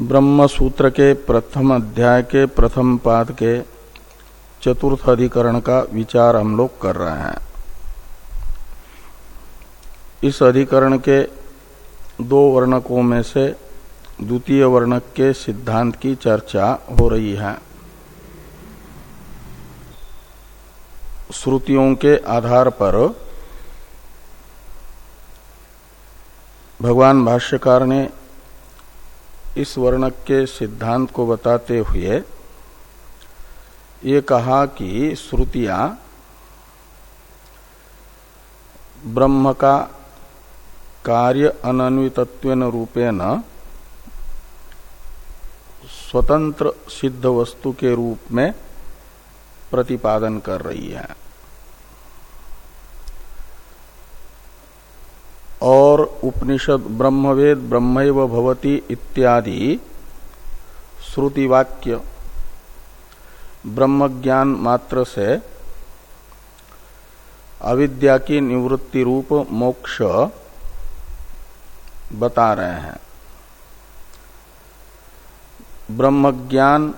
ब्रह्म सूत्र के प्रथम अध्याय के प्रथम पाद के चतुर्थ अधिकरण का विचार हम लोग कर रहे हैं। इस अधिकरण के दो वर्णकों में से द्वितीय वर्णक के सिद्धांत की चर्चा हो रही है। श्रुतियों के आधार पर भगवान भाष्यकार ने इस वर्णक के सिद्धांत को बताते हुए ये कहा कि श्रुतियाँ ब्रह्म का कार्य अनन्वितत्व रूपेण स्वतंत्र सिद्ध वस्तु के रूप में प्रतिपादन कर रही है। और उपनिषद ब्रह्मवेद ब्रह्म भवती इत्यादि श्रुति वाक्य ब्रह्म ज्ञान मात्र से अविद्या की निवृत्ति रूप मोक्ष बता रहे हैं। ब्रह्म ज्ञान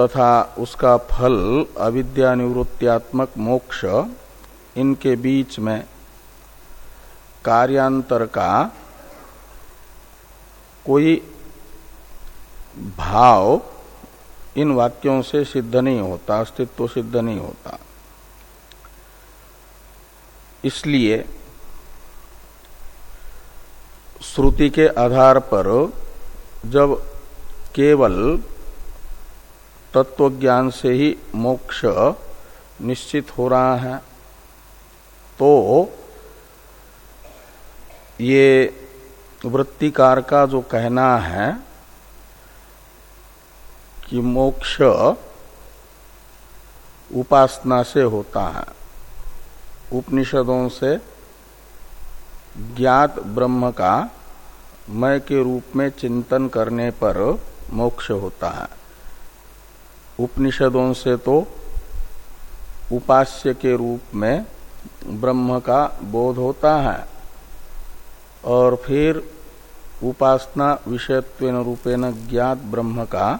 तथा उसका फल अविद्या निवृत्त्यात्मक मोक्ष इनके बीच में कार्यांतर का कोई भाव इन वाक्यों से सिद्ध नहीं होता, अस्तित्व सिद्ध नहीं होता। इसलिए श्रुति के आधार पर जब केवल तत्व ज्ञान से ही मोक्ष निश्चित हो रहा है तो ये वृत्तिकार का जो कहना है कि मोक्ष उपासना से होता है। उपनिषदों से ज्ञात ब्रह्म का मय के रूप में चिंतन करने पर मोक्ष होता है। उपनिषदों से तो उपास्य के रूप में ब्रह्म का बोध होता है। और फिर उपासना विषयत्व रूपेण ज्ञात ब्रह्म का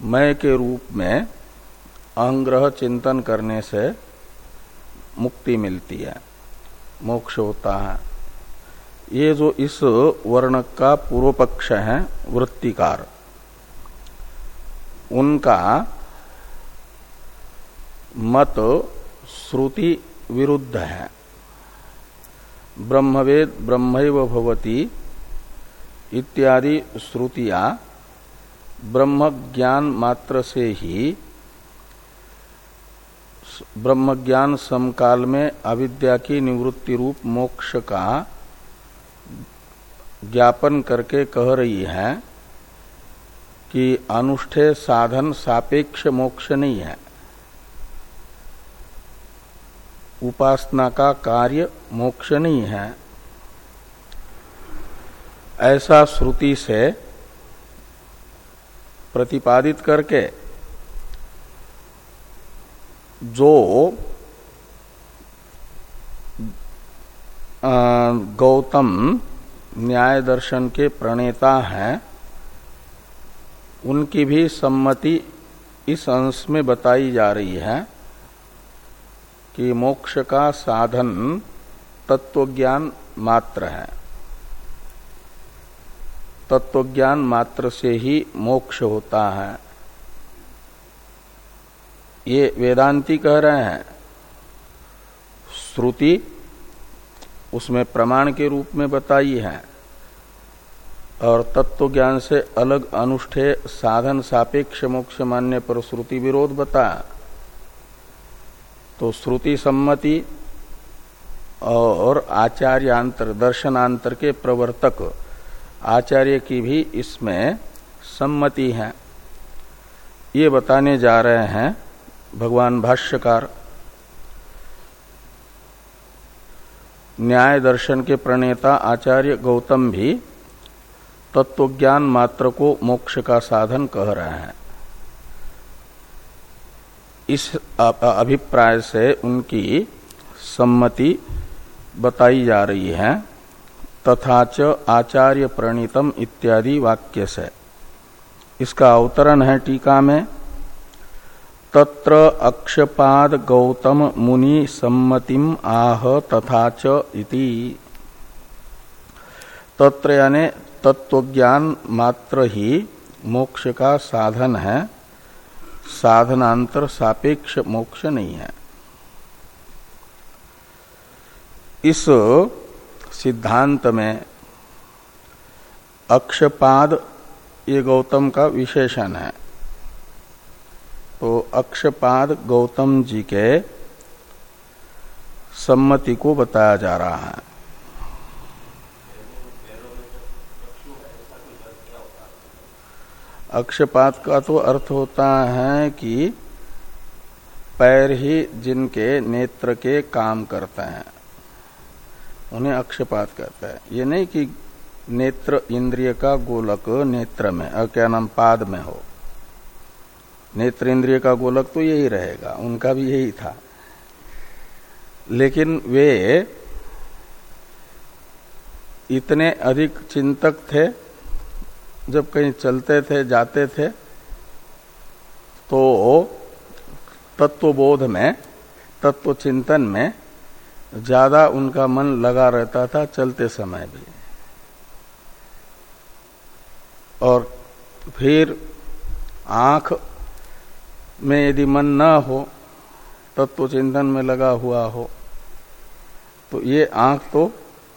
मय के रूप में अहंग्रह चिंतन करने से मुक्ति मिलती है, मोक्ष होता है। ये जो इस वर्ण का पूर्व पक्ष है, वृत्तिकार, उनका मत श्रुति विरुद्ध है। ब्रह्मवेद ब्रह्म भवती इत्यादि श्रुतियाँ ब्रह्म ज्ञान मात्र से ही ब्रह्म ज्ञान समकाल में अविद्या की निवृत्ति रूप मोक्ष का ज्ञापन करके कह रही है कि अनुष्ठेय साधन सापेक्ष मोक्ष नहीं है। उपासना का कार्य मोक्ष नहीं है। ऐसा श्रुति से प्रतिपादित करके जो गौतम न्याय दर्शन के प्रणेता हैं, उनकी भी सम्मति इस अंश में बताई जा रही है। कि मोक्ष का साधन तत्वज्ञान मात्र है। तत्वज्ञान मात्र से ही मोक्ष होता है। ये वेदांती कह रहे हैं। श्रुति उसमें प्रमाण के रूप में बताई है और तत्व ज्ञान से अलग अनुष्ठेय साधन सापेक्ष मोक्ष मान्य पर श्रुति विरोध बताया। तो श्रुति सम्मति और आचार्यांतर दर्शनांतर के प्रवर्तक आचार्य की भी इसमें सम्मति है। ये बताने जा रहे हैं भगवान भाष्यकार। न्याय दर्शन के प्रणेता आचार्य गौतम भी तत्वज्ञान मात्र को मोक्ष का साधन कह रहे हैं। इस अभिप्राय से उनकी सम्मति बताई जा रही है। तथा च आचार्य प्रणीतम इत्यादि वाक्य से। इसका अवतरण है टीका में। तत्र अक्षपाद गौतम मुनि सम्मतिम आह तथा च इति। तत्र यानी तत्वज्ञान मात्र ही मोक्ष का साधन है। साधनांतर सापेक्ष मोक्ष नहीं है। इस सिद्धांत में अक्षपाद ये गौतम का विशेषण है। तो अक्षपाद गौतम जी के सम्मति को बताया जा रहा है। अक्षपात का तो अर्थ होता है कि पैर ही जिनके नेत्र के काम करते हैं, उन्हें अक्षपात कहते हैं। ये नहीं कि नेत्र इंद्रिय का गोलक नेत्र में क्या नाम, पाद में हो। नेत्र इंद्रिय का गोलक तो यही रहेगा, उनका भी यही था। लेकिन वे इतने अधिक चिंतक थे जब कहीं चलते थे, जाते थे तो तत्वबोध में तत्व चिंतन में ज़्यादा उनका मन लगा रहता था चलते समय भी। और फिर आँख में यदि मन ना हो तत्व चिंतन में लगा हुआ हो तो ये आँख तो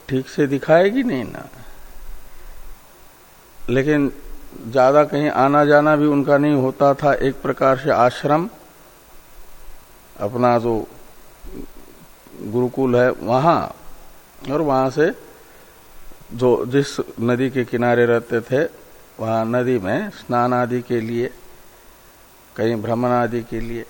ठीक से दिखाएगी नहीं ना। लेकिन ज़्यादा कहीं आना जाना भी उनका नहीं होता था, एक प्रकार से आश्रम, अपना जो गुरुकुल है वहाँ, और वहाँ से जो जिस नदी के किनारे रहते थे, वहाँ नदी में स्नान आदि के लिए, कहीं भ्रमण आदि के लिए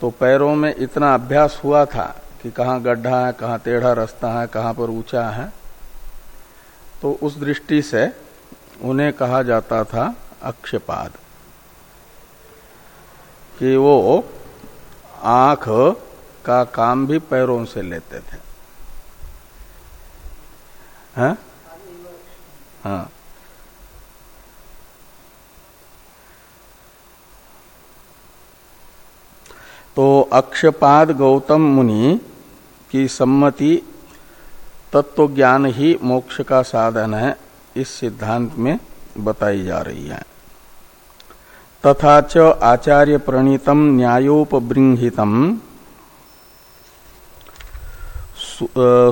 तो पैरों में इतना अभ्यास हुआ था कि कहाँ गड्ढा है, कहाँ टेढ़ा रास्ता है, कहाँ पर ऊँचा है तो उस दृष्टि से उन्हें कहा जाता था अक्षपाद। कि वो आँख का काम भी पैरों से लेते थे। हाँ? तो अक्षपाद गौतम मुनि की सम्मति तत्व ज्ञान ही मोक्ष का साधन है। इस सिद्धांत में बताई जा रही है। तथा च आचार्य प्रणीतम न्यायोपबृंहितम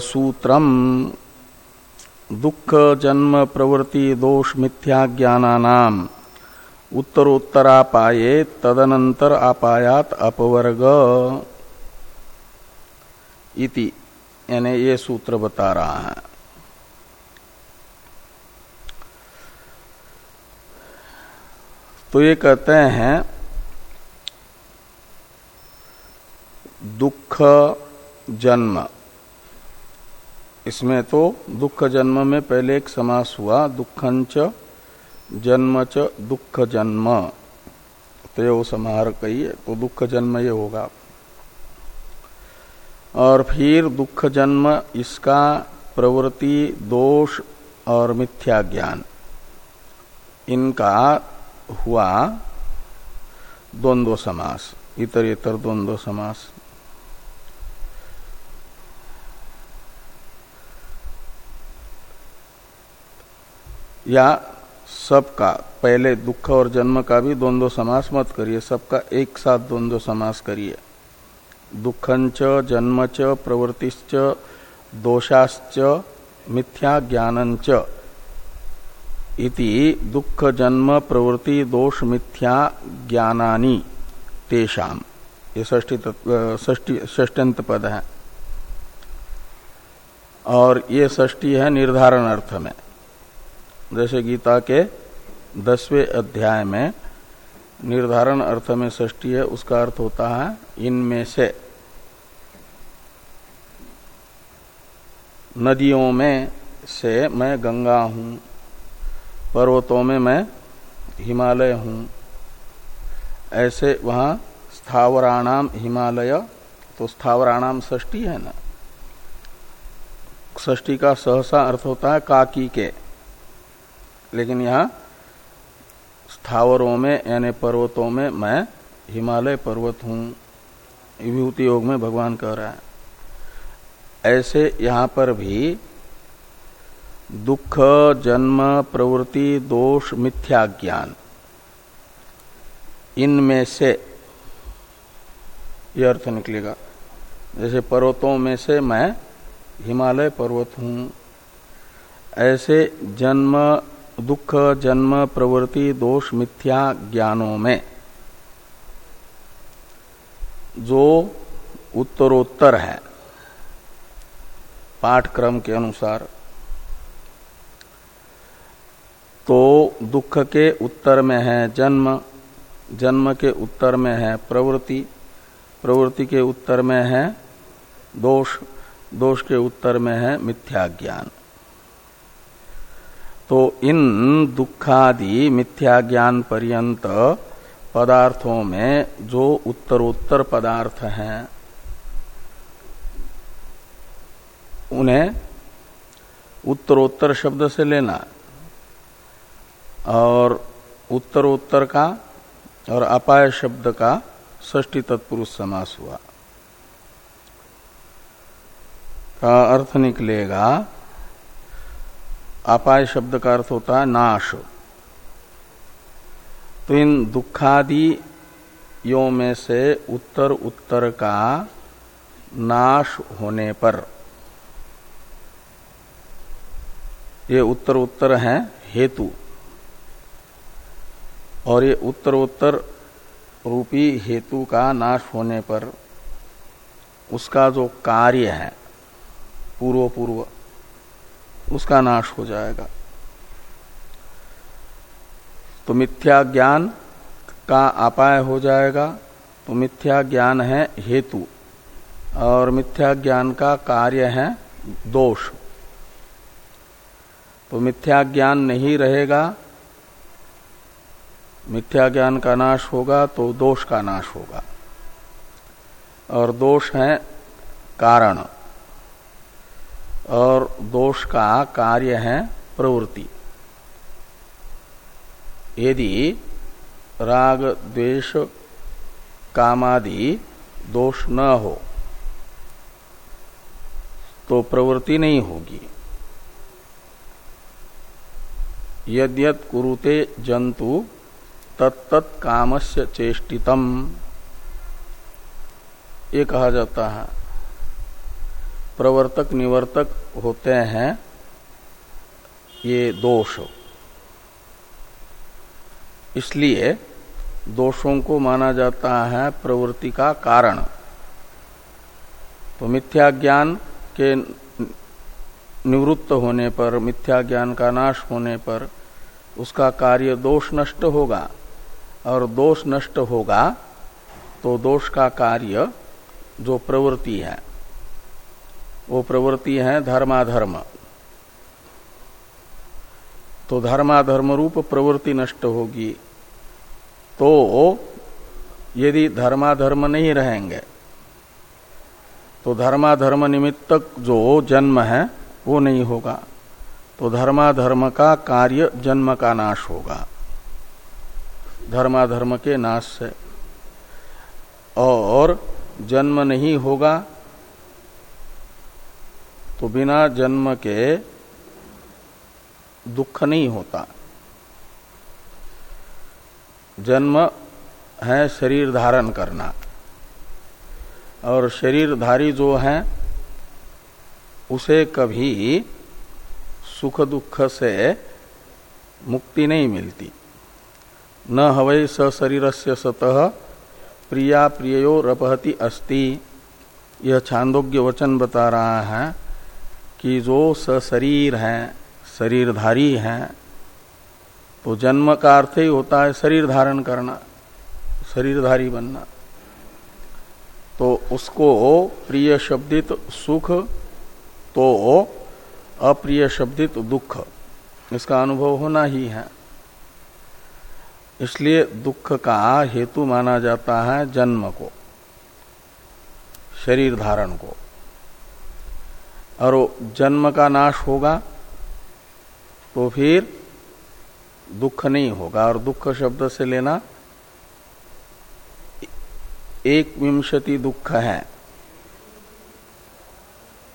सूत्रम दुख जन्म प्रवृत्ति दोष मिथ्या ज्ञानानाम उत्तरोत्तरापाये तदनंतर आपायात अपवर्ग इति। यानी ये सूत्र बता रहा है। तो ये कहते हैं, दुख जन्म। इसमें तो दुख जन्म में पहले एक समास हुआ, दुखंच जन्म च दुख जन्म। तो ये समाहार कही तो दुख जन्म ये होगा। और फिर दुख जन्म इसका प्रवृत्ति, दोष और मिथ्या ज्ञान। इनका हुआ द्वंद्व समास, इतर इतर द्वंद्व समास। या सबका, पहले दुख और जन्म का भी द्वंद्व समास मत करिए, सबका एक साथ द्वंद्व समास करिए। दुखंच, जन्मच, प्रवृत्तिश्च, दोषाश्च, मिथ्या ज्ञानंच। इति दुख जन्म प्रवृत्ति दोष मिथ्या ज्ञानानि तेषाम। ये ष्टी पद है और ये ष्टी है निर्धारण अर्थ में जैसे गीता के दसवें अध्याय में निर्धारण अर्थ में ष्टी है, उसका अर्थ होता है, इनमें से नदियों में से मैं गंगा हूँ। पर्वतों में मैं हिमालय हूँ। ऐसे वहाँ स्थावराणाम हिमालय तो स्थावराणाम ष्टी है ना? ष्टी का सहसा अर्थ होता है काकी के। लेकिन यहाँ स्थावरों में, यानी पर्वतों में मैं हिमालय पर्वत हूँ। विभूति योग में भगवान कह रहा है। ऐसे यहाँ पर भी दुख, जन्म, प्रवृत्ति, दोष, मिथ्या ज्ञान। इनमें से यह अर्थ निकलेगा। जैसे पर्वतों में से मैं हिमालय पर्वत हूँ। ऐसे जन्म, दुख, जन्म, प्रवृत्ति, दोष, मिथ्या ज्ञानों में जो उत्तरोत्तर है पाठक्रम के अनुसार तो दुख के उत्तर में है जन्म जन्म के उत्तर में है प्रवृत्ति प्रवृत्ति के उत्तर में है दोष दोष के उत्तर में है मिथ्या ज्ञान तो इन दुखादि मिथ्या ज्ञान पर्यंत पदार्थों में जो उत्तरोत्तर पदार्थ हैं, उन्हें उत्तरोत्तर शब्द से लेना। और उत्तरोत्तर का और अपाय शब्द का ष्टी तत्पुरुष समास हुआ। का अर्थ निकलेगा, अपाय शब्द का अर्थ होता है नाश। तो इन दुखादि यो में से उत्तर उत्तर का नाश होने पर, ये उत्तर उत्तर है, हेतु। और ये उत्तरोत्तर रूपी हेतु का नाश होने पर उसका जो कार्य है पूर्व पूर्व उसका नाश हो जाएगा। तो मिथ्या ज्ञान का अपाय हो जाएगा। तो मिथ्या ज्ञान है हेतु और मिथ्या ज्ञान का कार्य है दोष। तो मिथ्या ज्ञान नहीं रहेगा मिथ्या ज्ञान का नाश होगा तो दोष का नाश होगा। और दोष है कारण। और दोष का कार्य है प्रवृत्ति। यदि राग, द्वेष, कामादि दोष न हो तो प्रवृत्ति नहीं होगी। यद्यत कुरुते जंतु तत्त कामस्य चेष्टितम। ये कहा जाता है, प्रवर्तक निवर्तक होते हैं, ये दोष। इसलिए दोषों को माना जाता है प्रवृत्ति का कारण। तो मिथ्या ज्ञान के निवृत्त होने पर, मिथ्या ज्ञान का नाश होने पर, उसका कार्य दोष नष्ट होगा। और दोष नष्ट होगा तो दोष का कार्य जो प्रवृत्ति है, वो प्रवृत्ति है धर्माधर्म। तो धर्माधर्म रूप प्रवृत्ति नष्ट होगी तो यदि धर्माधर्म नहीं रहेंगे तो धर्माधर्म निमित्तक जो जन्म है, वो नहीं होगा। तो धर्माधर्म का कार्य जन्म का नाश होगा। धर्माधर्म के नाश से। और जन्म नहीं होगा तो बिना जन्म के दुख नहीं होता। जन्म है शरीर धारण करना। और शरीरधारी जो है, उसे कभी सुख दुख से मुक्ति नहीं मिलती। न हवै स शरीर से सतह प्रिया प्रियो रपहति अस्ति। यह छांदोग्य वचन बता रहा है कि जो सशरीर है, शरीरधारी है तो जन्म का अर्थ ही होता है शरीर धारण करना, शरीरधारी बनना। तो उसको प्रिय शब्दित सुख तो अप्रिय शब्दित दुख, इसका अनुभव होना ही है। इसलिए दुख का हेतु माना जाता है जन्म को, शरीर धारण को। और जन्म का नाश होगा तो फिर दुख नहीं होगा। और दुख शब्द से लेना एक विंशति दुख है।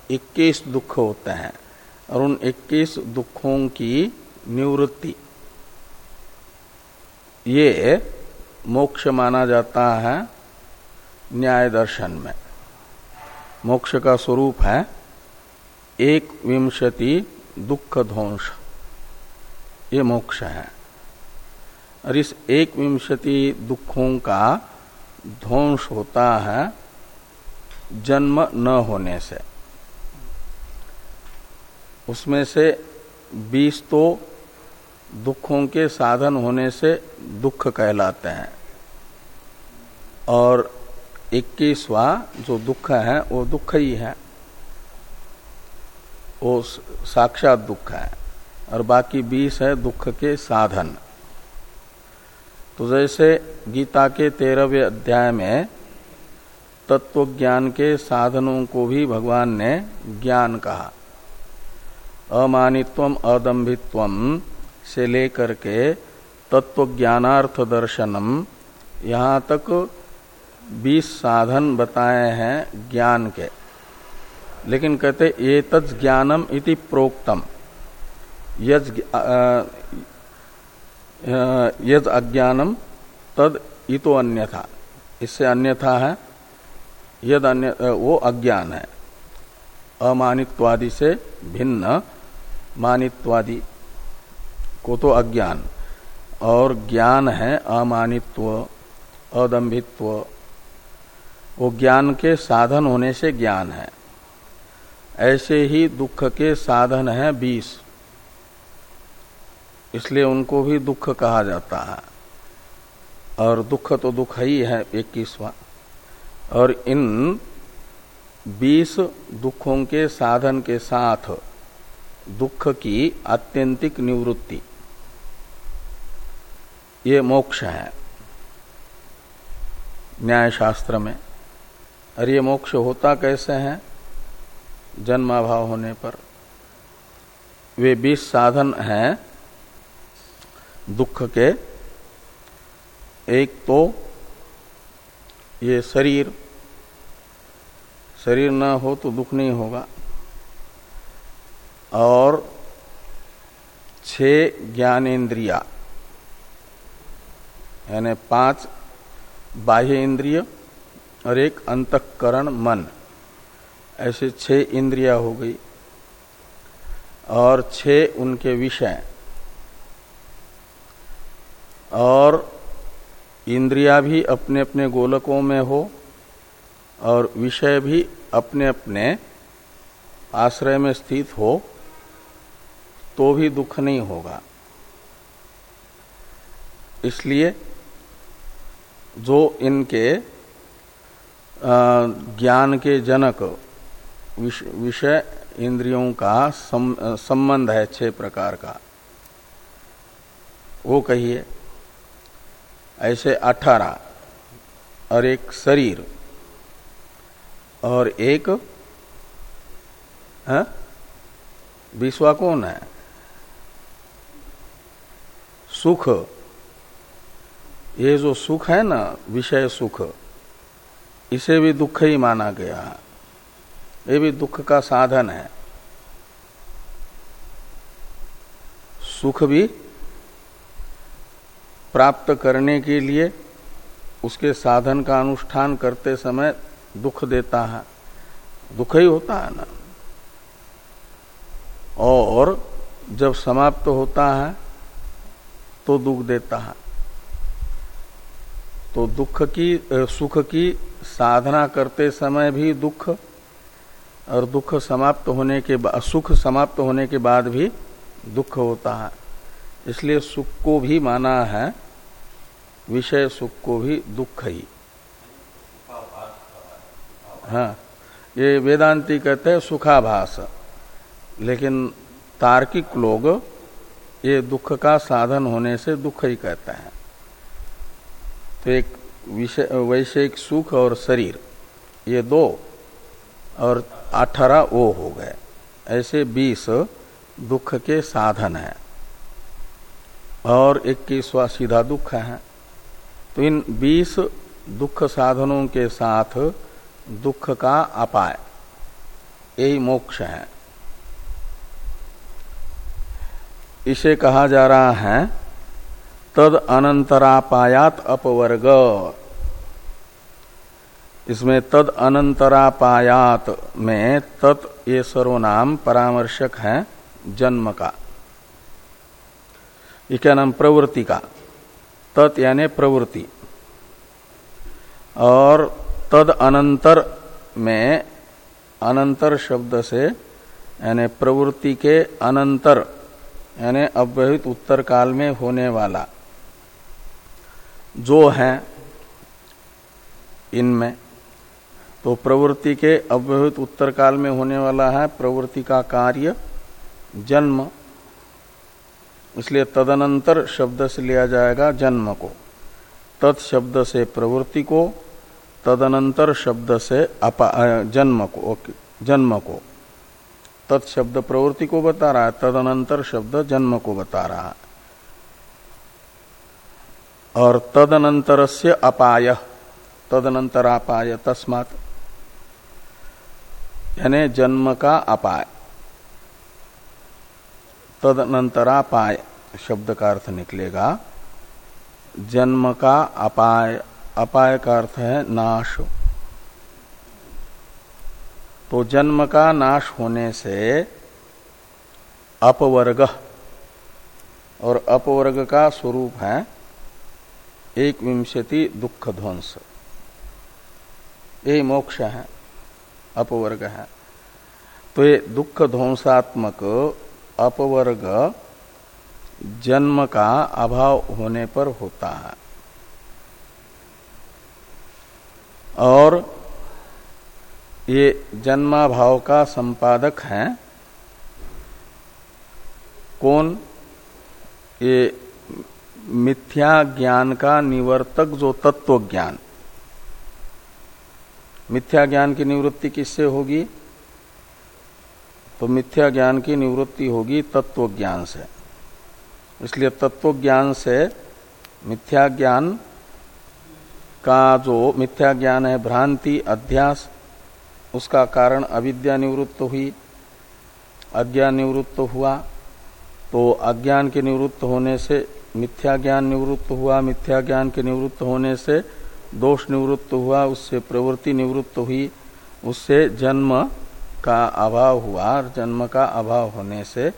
इक्कीस दुख होते हैं और उन इक्कीस दुखों की निवृत्ति। ये मोक्ष माना जाता है न्याय दर्शन में। मोक्ष का स्वरूप है एक विंशति दुख ध्वंस ये मोक्ष है। और इस एक विंशति दुखों का ध्वंस होता है जन्म न होने से। उसमें से बीस तो दुखों के साधन होने से दुख कहलाते हैं। और इक्कीसवा जो दुख है, वो दुख ही है। वो साक्षात दुख है। और बाकी बीस है दुख के साधन। तो जैसे गीता के तेरहवें अध्याय में तत्व ज्ञान के साधनों को भी भगवान ने ज्ञान कहा। अमानित्व अदम्भित्व से लेकर के तत्व ज्ञानार्थ दर्शनम यहाँ तक बीस साधन बताए हैं ज्ञान के। लेकिन कहते ये तज्ञानम इति प्रोक्तम। यद अज्ञानम, तद इतो अन्यथा। इससे अन्यथा है, यद अन्य वो अज्ञान है। अमानित्वादि से भिन्न मानित्वादि। को तो अज्ञान। और ज्ञान है अमानित्व, अदम्भित्व। वो ज्ञान के साधन होने से ज्ञान है। ऐसे ही दुख के साधन है बीस। इसलिए उनको भी दुख कहा जाता है। और दुख तो दुख ही है इक्कीसवा। और इन बीस दुखों के साधन के साथ दुख की आत्यंतिक निवृत्ति। ये मोक्ष है। न्याय शास्त्र में और ये मोक्ष होता कैसे है? जन्माभाव होने पर। वे बीस साधन हैं, दुख के। एक तो ये शरीर शरीर न हो तो दुख नहीं होगा। और छह ज्ञानेन्द्रिया। यानी पाँच बाह्य इंद्रिय और एक अंतकरण मन। ऐसे छह इंद्रिया हो गई और छह उनके विषय और इंद्रिया भी अपने अपने गोलकों में हो और विषय भी अपने अपने आश्रय में स्थित हो तो भी दुख नहीं होगा। इसलिए जो इनके ज्ञान के जनक विषय इंद्रियों का संबंध है छह प्रकार का। वो कहिए, ऐसे अठारह, और एक शरीर, और एक विश्वा कौन है। सुख ये जो सुख है ना, विषय सुख, इसे भी दुख ही माना गया है। ये भी दुख का साधन है। सुख भी प्राप्त करने के लिए उसके साधन का अनुष्ठान करते समय दुख देता है। दुख ही होता है ना। और जब समाप्त होता है तो दुख देता है। तो दुख की सुख की साधना करते समय भी दुख और दुख समाप्त होने के बाद सुख समाप्त होने के बाद भी दुख होता है। इसलिए सुख को भी माना है, विषय सुख को भी दुख ही। हाँ ये वेदांती कहते हैं सुखाभास। लेकिन तार्किक लोग ये दुख का साधन होने से दुख ही कहते हैं। तो एक विषय, वैश्विक सुख और शरीर, ये दो और अठारह वो हो गए। ऐसे बीस दुख के साधन है और इक्कीसवा सीधा दुख है। तो इन बीस दुख साधनों के साथ दुख का अपाय, यही मोक्ष है। इसे कहा जा रहा है तद अनंतरापायात अपवर्ग। इसमें तद अनंतरापायात में तत् ये सर्वनाम परामर्शक है जन्म का। ये क्या नाम? प्रवृत्ति का। तत् यानी प्रवृत्ति। और तद अनंतर में अनंतर शब्द से यानी प्रवृत्ति के अनंतर यानी अव्यहित उत्तर काल में होने वाला जो है इनमें तो प्रवृत्ति के अव्यवहित उत्तर काल में होने वाला है प्रवृत्ति का कार्य जन्म। इसलिए तदनंतर शब्द से लिया जाएगा जन्म को। तत्शब्द से प्रवृत्ति को, तदनंतर शब्द से अपा जन्म को जन्म को। तत्शब्द प्रवृत्ति को बता रहा है, तदनंतर शब्द जन्म को बता रहा है। और तदनंतर से अपाय, तदनंतरापाय तस्मात। यानी जन्म का अपाय। तदनंतरापाय शब्द का अर्थ निकलेगा। जन्म का अपाय अपाय का अर्थ है नाश। तो जन्म का नाश होने से अपवर्ग, और अपवर्ग का स्वरूप है एक विंशति दुख ध्वंस ये मोक्ष है, अपवर्ग है। तो ये दुख ध्वंसात्मक अपवर्ग जन्म का अभाव होने पर होता है। और ये जन्माभाव का संपादक है कौन? ये मिथ्या ज्ञान का निवर्तक जो तत्व ज्ञान। मिथ्या ज्ञान की निवृत्ति किससे होगी? तो मिथ्या ज्ञान की निवृत्ति होगी तत्व ज्ञान से। इसलिए तत्व ज्ञान से मिथ्या ज्ञान का जो मिथ्या ज्ञान है, भ्रांति, अध्यास, उसका कारण अविद्या निवृत्त हुई, अज्ञान निवृत्त हुआ तो अज्ञान के निवृत्त होने से मिथ्या ज्ञान निवृत्त हुआ। मिथ्या ज्ञान के निवृत्त होने से दोष निवृत्त हुआ, उससे प्रवृत्ति निवृत्त हुई, उससे जन्म का अभाव हुआ। जन्म का अभाव होने से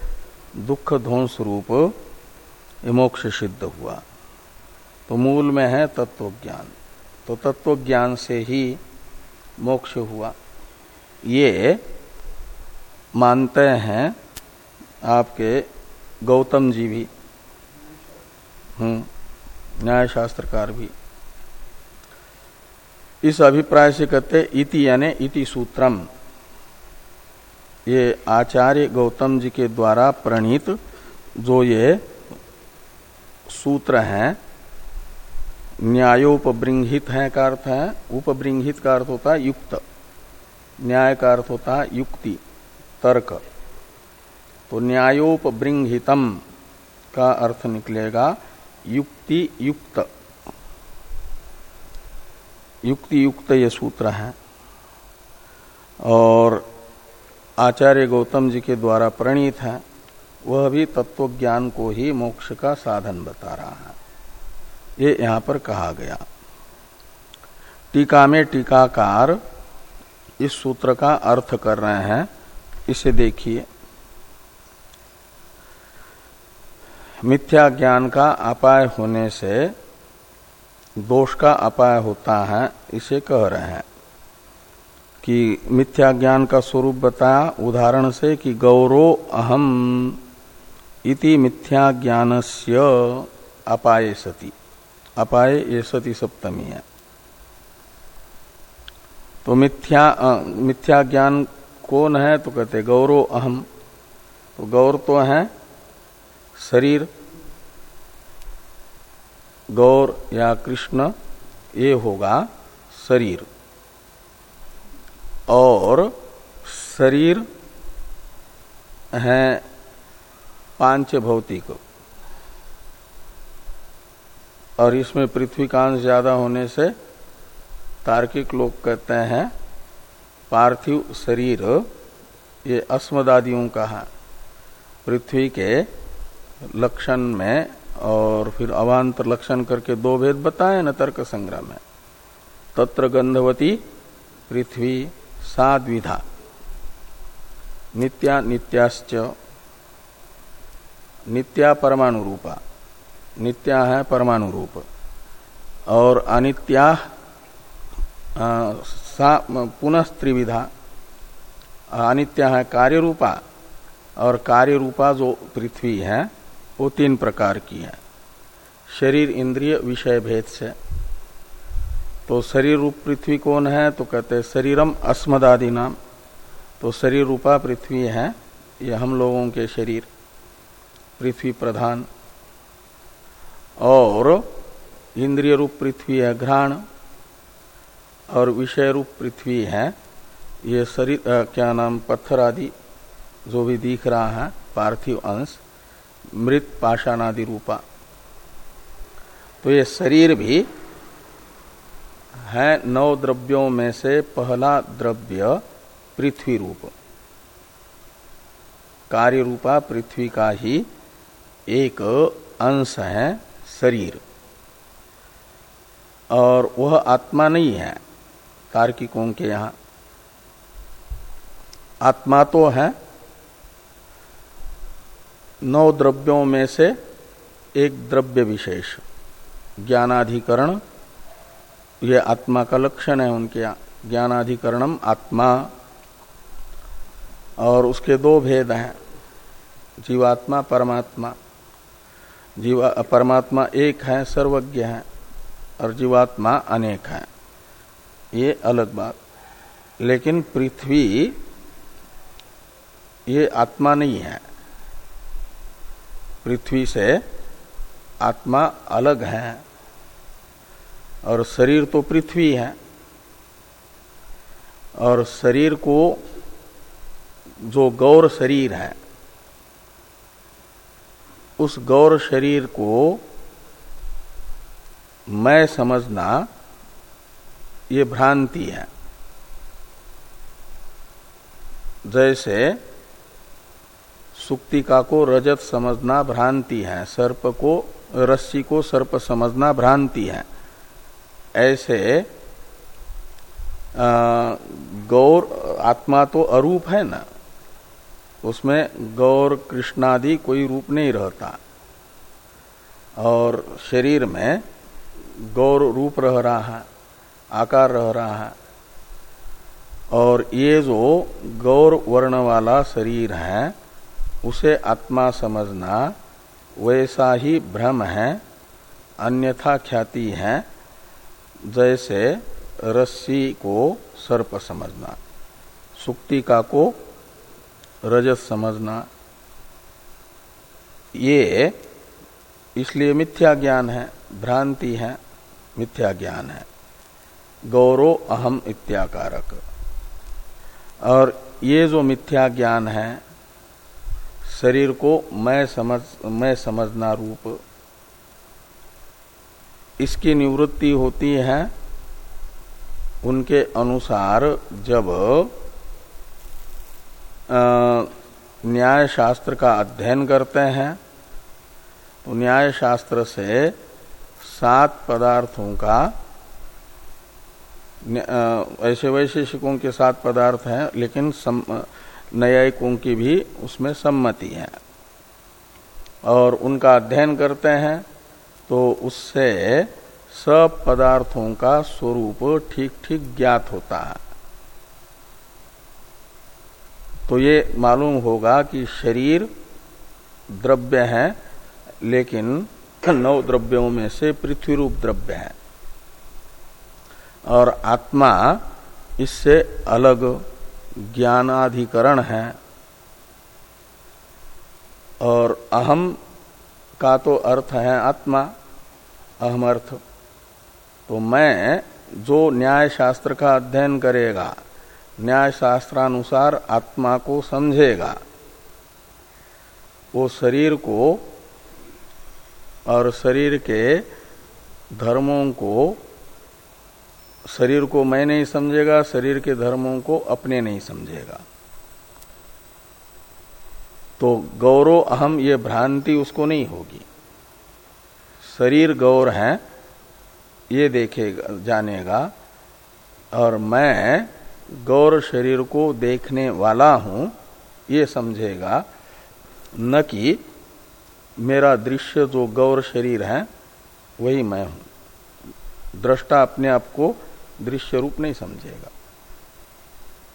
दुख ध्वंस रूप मोक्ष सिद्ध हुआ। तो मूल में है तत्व ज्ञान तो तत्व ज्ञान से ही मोक्ष हुआ। ये मानते हैं आपके गौतम जी भी। न्याय शास्त्रकार भी। इस अभिप्राय से कहते इति यानी इति सूत्रम। ये आचार्य गौतम जी के द्वारा प्रणीत जो ये सूत्र है, न्यायोपबृंहित है का अर्थ है, उपबृंहित का अर्थ होता है युक्त। न्याय का अर्थ होता है युक्ति, तर्क। तो न्यायोपबृंहितम का अर्थ निकलेगा युक्ति युक्त युक्ति युक्त ये सूत्र है। और आचार्य गौतम जी के द्वारा प्रणीत है, वह भी तत्व ज्ञान को ही मोक्ष का साधन बता रहा है। ये यहाँ पर कहा गया। टीका में टीकाकार इस सूत्र का अर्थ कर रहे हैं। इसे देखिए। मिथ्या ज्ञान का अपाय होने से दोष का अपाय होता है इसे कह रहे हैं कि मिथ्या ज्ञान का स्वरूप बताया उदाहरण से कि गौरव अहम इति मिथ्या ज्ञान से अपाय सती। अपाय ये सती सप्तमी है। तो मिथ्या आ, मिथ्या ज्ञान कौन है? तो कहते गौरव अहम। तो गौर तो है शरीर, गौर या कृष्ण, ये होगा शरीर। और शरीर है पाँच भौतिक। और इसमें पृथ्वी कांश ज़्यादा होने से तार्किक लोग कहते हैं पार्थिव शरीर, ये अस्मदादियों का है। पृथ्वी के लक्षण में और फिर अवान्तर लक्षण करके दो भेद बताए, न तर्क संग्रह में। तत्र गंधवती पृथ्वी साद्विधा। नित्या नित्याश्च। नित्या परमाणु रूपा नित्या है परमाणु रूप और अनित्या पुनः त्रिविधा। अनित्या है कार्य रूपा और कार्य रूपा जो पृथ्वी है वो तीन प्रकार की है। शरीर इंद्रिय विषय भेद से। तो शरीर रूप पृथ्वी कौन है? तो कहते हैं शरीरम अस्मदादि नाम। तो शरीर रूपा पृथ्वी है, ये हम लोगों के शरीर। पृथ्वी प्रधान। और इंद्रिय रूप पृथ्वी है, घ्राण। और विषय रूप पृथ्वी है, ये शरीर क्या नाम, पत्थर आदि जो भी दिख रहा है, पार्थिव अंश। मृत पाषाणादि रूपा। तो ये शरीर भी है नौ द्रव्यों में से पहला द्रव्य पृथ्वी रूप। कार्य रूपा पृथ्वी का ही एक अंश है शरीर। और वह आत्मा नहीं है, तार्किकों के यहाँ। आत्मा तो है नौ द्रव्यों में से एक द्रव्य विशेष, ज्ञानाधिकरण। ये आत्मा का लक्षण है उनके यहाँ ज्ञानाधिकरणम आत्मा। और उसके दो भेद हैं, जीवात्मा, परमात्मा। जीवा, परमात्मा एक है, सर्वज्ञ है, और जीवात्मा अनेक है। ये अलग बात। लेकिन पृथ्वी, ये आत्मा नहीं है। पृथ्वी से आत्मा अलग है और शरीर तो पृथ्वी है और शरीर को जो गौर शरीर है, उस गौर शरीर को मैं समझना ये भ्रांति है। जैसे सुक्तिका को रजत समझना भ्रांति है, सर्प को, रस्सी को सर्प समझना भ्रांति है। ऐसे गौर आत्मा तो अरूप है ना, उसमें गौर कृष्णादि कोई रूप नहीं रहता। और शरीर में गौर रूप रह रहा है आकार रह रहा। है और ये जो गौर वर्ण वाला शरीर है उसे आत्मा समझना, वैसा ही भ्रम है, अन्यथा ख्याति है, जैसे रस्सी को सर्प समझना, सुक्तिका को रजत समझना। ये इसलिए मिथ्या ज्ञान है, भ्रांति है, मिथ्या ज्ञान है। गौरव अहम इत्याकारक। और ये जो मिथ्या ज्ञान है शरीर को मैं समझ मैं समझना रूप। इसकी निवृत्ति होती है उनके अनुसार जब न्याय शास्त्र का अध्ययन करते हैं तो न्याय शास्त्र से सात पदार्थों का ऐसे वैशेषिकों के सात पदार्थ हैं लेकिन सम, न्यायिकों की भी उसमें सम्मति है। और उनका अध्ययन करते हैं तो उससे सब पदार्थों का स्वरूप ठीक ठीक ज्ञात होता है। तो ये मालूम होगा कि शरीर द्रव्य है, लेकिन नौ द्रव्यों में से पृथ्वी रूप द्रव्य है। और आत्मा इससे अलग ज्ञानाधिकरण है। और अहम का तो अर्थ है आत्मा, अहम अर्थ। तो मैं जो न्याय शास्त्र का अध्ययन करेगा न्याय शास्त्रानुसार आत्मा को समझेगा, वो शरीर को और शरीर के धर्मों को शरीर को मैं नहीं समझेगा, शरीर के धर्मों को अपने नहीं समझेगा। तो गौरव अहम, ये भ्रांति उसको नहीं होगी। शरीर गौर है, ये देखेगा, जानेगा, और मैं गौर शरीर को देखने वाला हूँ, ये समझेगा, न कि मेरा दृश्य जो गौर शरीर है, वही मैं हूँ। दृष्टा अपने आप को दृश्य रूप नहीं समझेगा।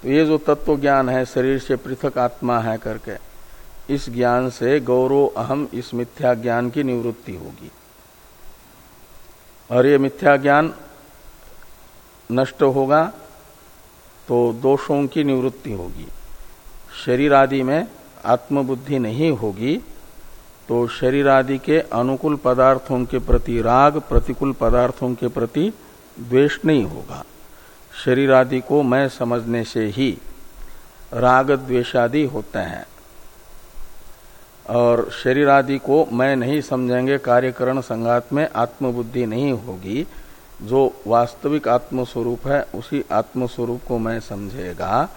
तो ये जो तत्व ज्ञान है, शरीर से पृथक आत्मा है करके, इस ज्ञान से गौरव अहम इस मिथ्या ज्ञान की निवृत्ति होगी। और ये मिथ्या ज्ञान नष्ट होगा तो दोषों की निवृत्ति होगी। शरीर आदि में आत्मबुद्धि नहीं होगी तो शरीर आदि के अनुकूल पदार्थों के प्रति राग, प्रतिकूल पदार्थों के प्रति द्वेष नहीं होगा। शरीर आदि को मैं समझने से ही राग द्वेषादि होते हैं। और शरीर आदि को मैं नहीं समझेंगे, कार्यकरण संगात में आत्मबुद्धि नहीं होगी, जो वास्तविक आत्मस्वरूप है, उसी आत्मस्वरूप को मैं समझेगा।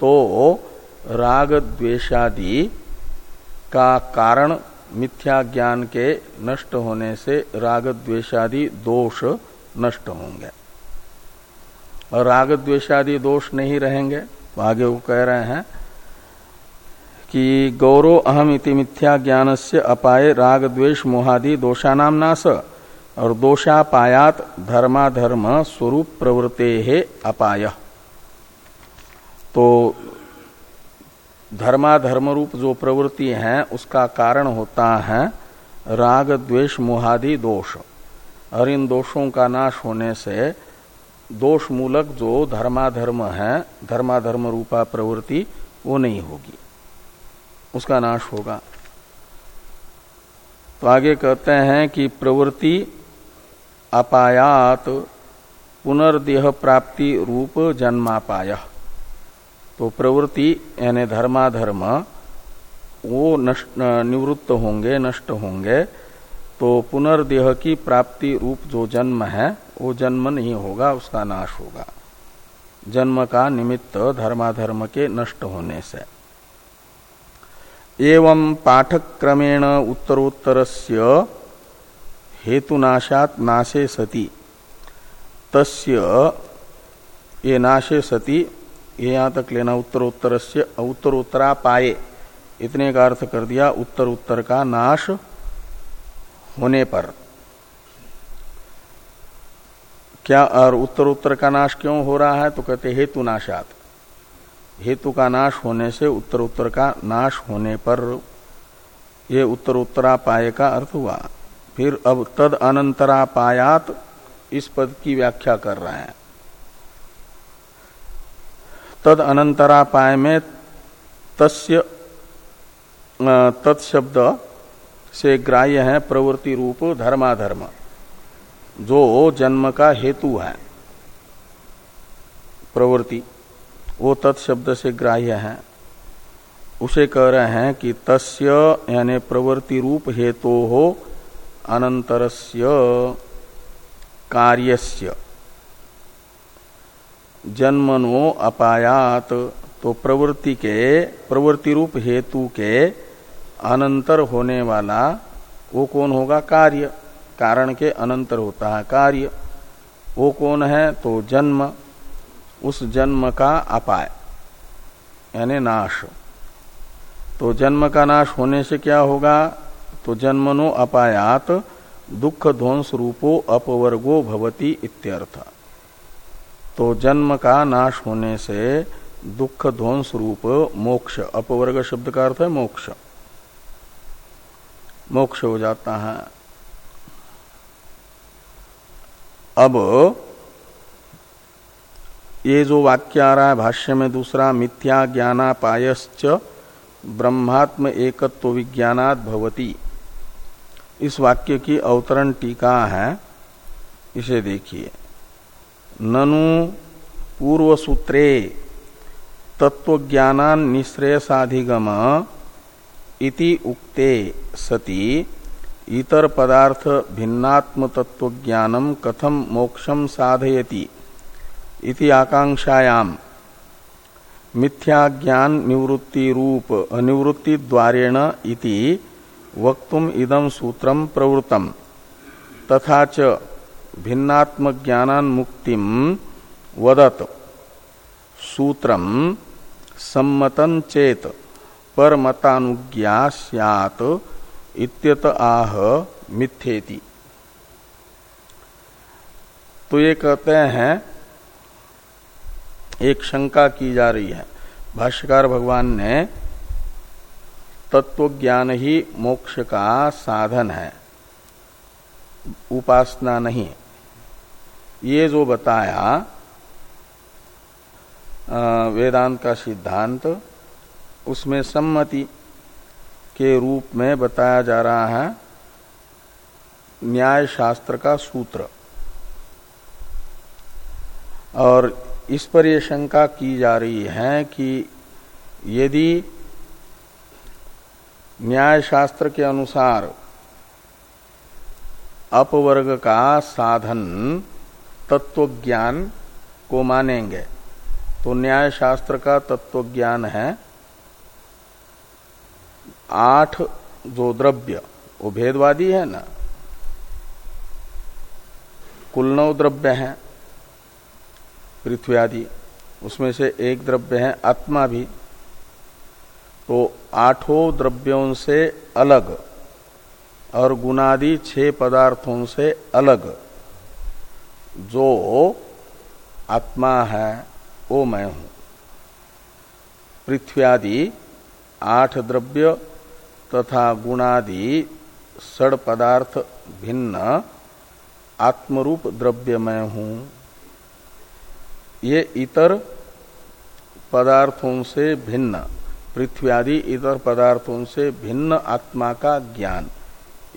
तो राग द्वेषादि का कारण मिथ्या ज्ञान के नष्ट होने से राग द्वेषादि दोष नष्ट होंगे। और राग द्वेषादि दोष नहीं रहेंगे। आगे वो कह रहे हैं कि गौरव अहम इति मिथ्या ज्ञान से अपाए राग द्वेष मोहादि दोषानाम नाश और दोषापायात धर्माधर्म स्वरूप प्रवृत्ते है अपाय। तो धर्माधर्म रूप जो प्रवृत्ति है, उसका कारण होता है राग द्वेष मोहादि दोष। और इन दोषों का नाश होने से दोष मूलक जो धर्माधर्म है, धर्माधर्म रूपा प्रवृत्ति, वो नहीं होगी। उसका नाश होगा। तो आगे कहते हैं कि प्रवृत्ति अपायात पुनर्देह प्राप्ति रूप जन्मापाय। तो प्रवृत्ति यानी धर्माधर्म, वो निवृत्त होंगे, नष्ट होंगे। तो पुनर्देह की प्राप्ति रूप जो जन्म है, वो जन्म नहीं होगा, उसका नाश होगा। जन्म का निमित्त धर्माधर्म के नष्ट होने से। एवं पाठक क्रमेण उत्तरोत्तरस्य हेतुनाशात नाशे सती। तस्य ये नाशे सती, ये यहाँ तक लेना उत्तरोत्तर से उत्तरोत्तरा पाए इतने का अर्थ कर दिया उत्तर उत्तर का नाश होने पर। क्या और उत्तर उत्तर का नाश क्यों हो रहा है? तो कहते हेतु नाशात। हेतु का नाश होने से उत्तर उत्तर का नाश होने पर ये उत्तर उत्तरा पाए का अर्थ हुआ। फिर अब तद अनंतरा पायात इस पद की व्याख्या कर रहे हैं। तद अनंतरापाय में तस्य तत्शब्द से ग्राह्य है प्रवृत्ति रूप धर्माधर्म, जो जन्म का हेतु है। प्रवृत्ति, वो तत्शब्द से ग्राह्य है। उसे कह रहे हैं कि तस्य यानी प्रवृत्ति रूप हेतु हो अनंतरस्य कार्यस्य। जन्मनो अपायात तो प्रवृत्ति के, प्रवृत्ति रूप हेतु के अनंतर होने वाला वो कौन होगा? कार्य। कारण के अनंतर होता है कार्य। वो कौन है? तो जन्म। उस जन्म का अपाय, यानी नाश। तो जन्म का नाश होने से क्या होगा? तो जन्मनो अपायात दुख ध्वंस रूपो अपवर्गो भवती इत्यर्थ। तो जन्म का नाश होने से दुख ध्वंस रूप मोक्ष। अपवर्ग शब्द का अर्थ है मोक्ष। मोक्ष हो जाता है। अब ये जो वाक्य आ रहा है भाष्य में, दूसरा, मिथ्या ज्ञानापायश्च ब्रह्मात्म एकत्व विज्ञानात भवती। इस वाक्य की अवतरण टीका है, इसे देखिए। ननु पूर्व सूत्रे तत्वज्ञान निश्रेयसाधिगम इति उक्ते सति, इतर पदार्थ भिन्नात्म तत्व ज्ञानम कथम मोक्षम साधयति? इति आकांक्षायाम मिथ्या ज्ञान निवृत्ति रूप निवृत्ति द्वारेण इति वक्तुम इदम सूत्रम प्रवृतम तथा च भिन्नात्म ज्ञानान मुक्तिम वदत। सूत्रम सम्मतन चेत। परमतानुज्ञा सैत इत्यत आह मिथ्येति। तो ये कहते हैं, एक शंका की जा रही है। भाष्यकार भगवान ने तत्व ज्ञान ही मोक्ष का साधन है। उपासना नहीं ये जो बताया वेदांत का सिद्धांत उसमें सम्मति के रूप में बताया जा रहा है। न्याय शास्त्र का सूत्र। और इस पर यह शंका की जा रही है कि यदि न्याय शास्त्र के अनुसार अपवर्ग का साधन तत्व ज्ञान को मानेंगे तो न्याय शास्त्र का तत्व ज्ञान है आठ जो द्रव्य। वो भेदवादी है ना? कुल नौ द्रव्य हैं, पृथ्वी आदि। उसमें से एक द्रव्य है आत्मा भी। तो आठों द्रव्यों से अलग और गुनादि छह पदार्थों से अलग। जो आत्मा है, वो मैं हूँ। पृथ्वी आदि आठ द्रव्य तथा गुणादि सड़ पदार्थ भिन्न, आत्मरूप द्रव्य मैं हूँ। ये इतर पदार्थों से भिन्न, पृथ्वी आदि इतर पदार्थों से भिन्न आत्मा का ज्ञान।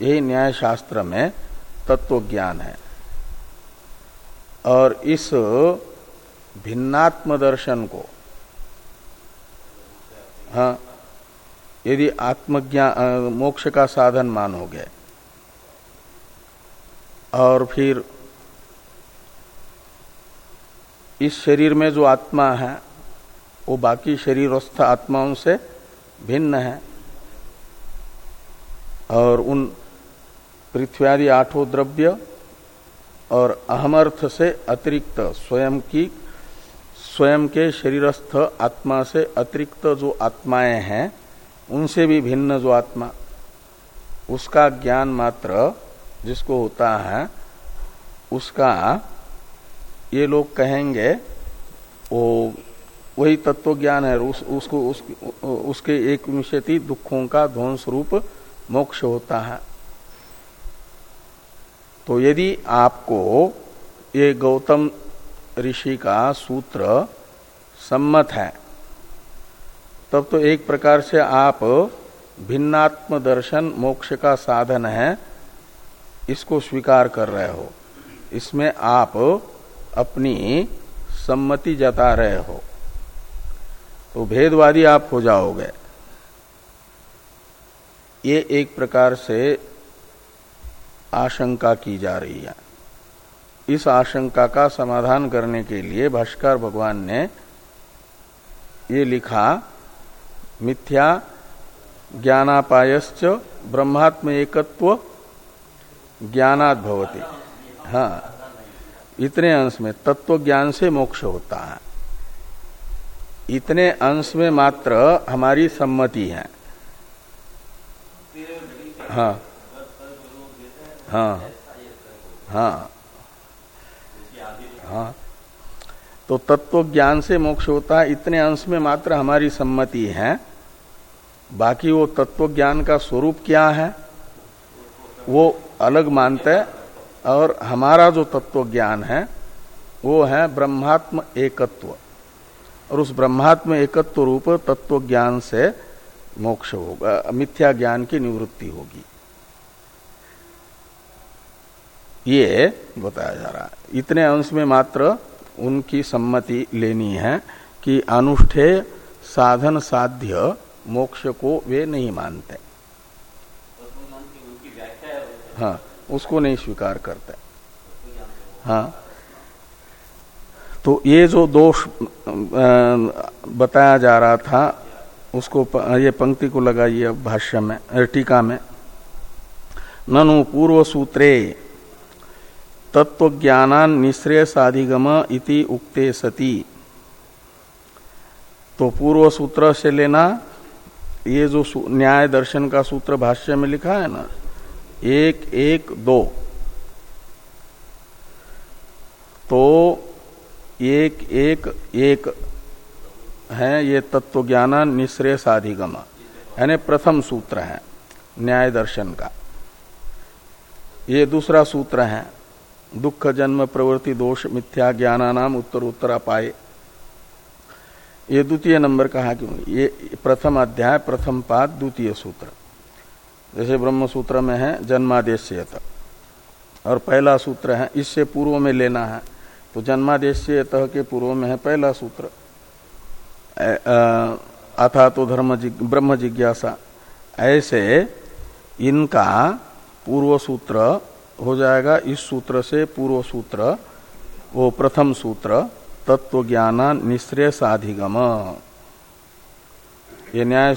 यही न्याय शास्त्र में तत्व ज्ञान है। और इस भिन्नात्म दर्शन को हाँ यदि आत्मज्ञान मोक्ष का साधन मानोगे, और फिर इस शरीर में जो आत्मा है, वो बाकी शरीरस्थ आत्माओं से भिन्न है, और उन पृथ्वी आदि आठों द्रव्य और अहमर्थ से अतिरिक्त स्वयं की, स्वयं के शरीरस्थ आत्मा से अतिरिक्त जो आत्माएँ हैं उनसे भी भिन्न जो आत्मा उसका ज्ञान मात्र जिसको होता है उसका ये लोग कहेंगे वो वही तत्व ज्ञान है उस, उसको उस, उसके एक विंशति दुखों का ध्वंस रूप मोक्ष होता है। तो यदि आपको ये गौतम ऋषि का सूत्र सम्मत है तब तो एक प्रकार से आप भिन्नात्म दर्शन मोक्ष का साधन है, इसको स्वीकार कर रहे हो। इसमें आप अपनी सम्मति जता रहे हो। तो भेदवादी आप हो जाओगे। ये एक प्रकार से आशंका की जा रही है। इस आशंका का समाधान करने के लिए भाष्कर भगवान ने ये लिखा मिथ्या ज्ञानापायश्च ब्रह्मात्म एकत्व ज्ञानाद भवती। हाँ इतने अंश में तत्व ज्ञान से मोक्ष होता है। इतने अंश में मात्र हमारी सम्मति है। हाँ हाँ हाँ हाँ। तो तत्व ज्ञान से मोक्ष होता है। इतने अंश में मात्र हमारी सम्मति है। बाकी वो तत्व ज्ञान का स्वरूप क्या है, वो अलग मानते और हमारा जो तत्व ज्ञान है, वो है ब्रह्मात्म एकत्व। और उस ब्रह्मात्म एकत्व रूप तत्व ज्ञान से मोक्ष होगा, मिथ्या ज्ञान की निवृत्ति होगी। ये बताया जा रहा है। इतने अंश में मात्र उनकी सम्मति लेनी है कि अनुष्ठेय साधन साध्य मोक्ष को वे नहीं मानते। हाँ उसको नहीं स्वीकार करते। हाँ। तो ये जो दोष बताया जा रहा था, उसको ये पंक्ति को लगाइए भाष्य में टीका में। ननु पूर्व सूत्रे तत्व ज्ञानान निश्रेय साधिगम इति उक्ते सती। तो पूर्व सूत्र से लेना, ये जो न्याय दर्शन का सूत्र भाष्य में लिखा है ना, एक एक, दो। तो एक एक एक है ये तत्व ज्ञान निश्रेय साधिगम यानी प्रथम सूत्र है, न्याय दर्शन का। ये दूसरा सूत्र है दुख जन्म प्रवृत्ति दोष मिथ्या ज्ञाना नाम उत्तर उत्तर अपाए ये द्वितीय नंबर कहा क्यों? ये प्रथम अध्याय प्रथम पाद द्वितीय सूत्र। जैसे ब्रह्म सूत्र में है जन्मादेश और पहला सूत्र है इससे पूर्व में लेना है। तो जन्मादेश के पूर्व में है पहला सूत्र। अथा तो धर्म जिग, ब्रह्म जिज्ञासा। ऐसे इनका पूर्व सूत्र हो जाएगा इस सूत्र से पूर्व सूत्र, वो प्रथम सूत्र तत्व ज्ञान निश्रेय साधिगम। ये न्याय